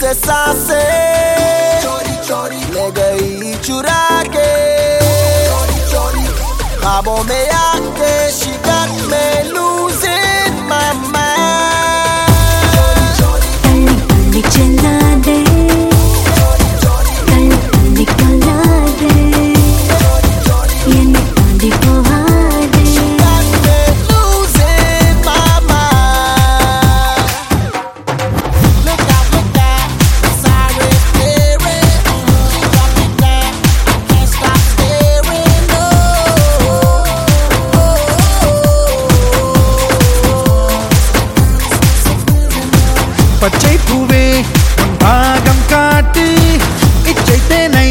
से सांसे चोरी चोरी। ले गई चुरा के चोरी चोरी खाबों में आके शिकत में लूजिंग माय माइंड चोरी। चोरी பச்சை பூவே உன் பாகம் காட்டு இச்சை தேனை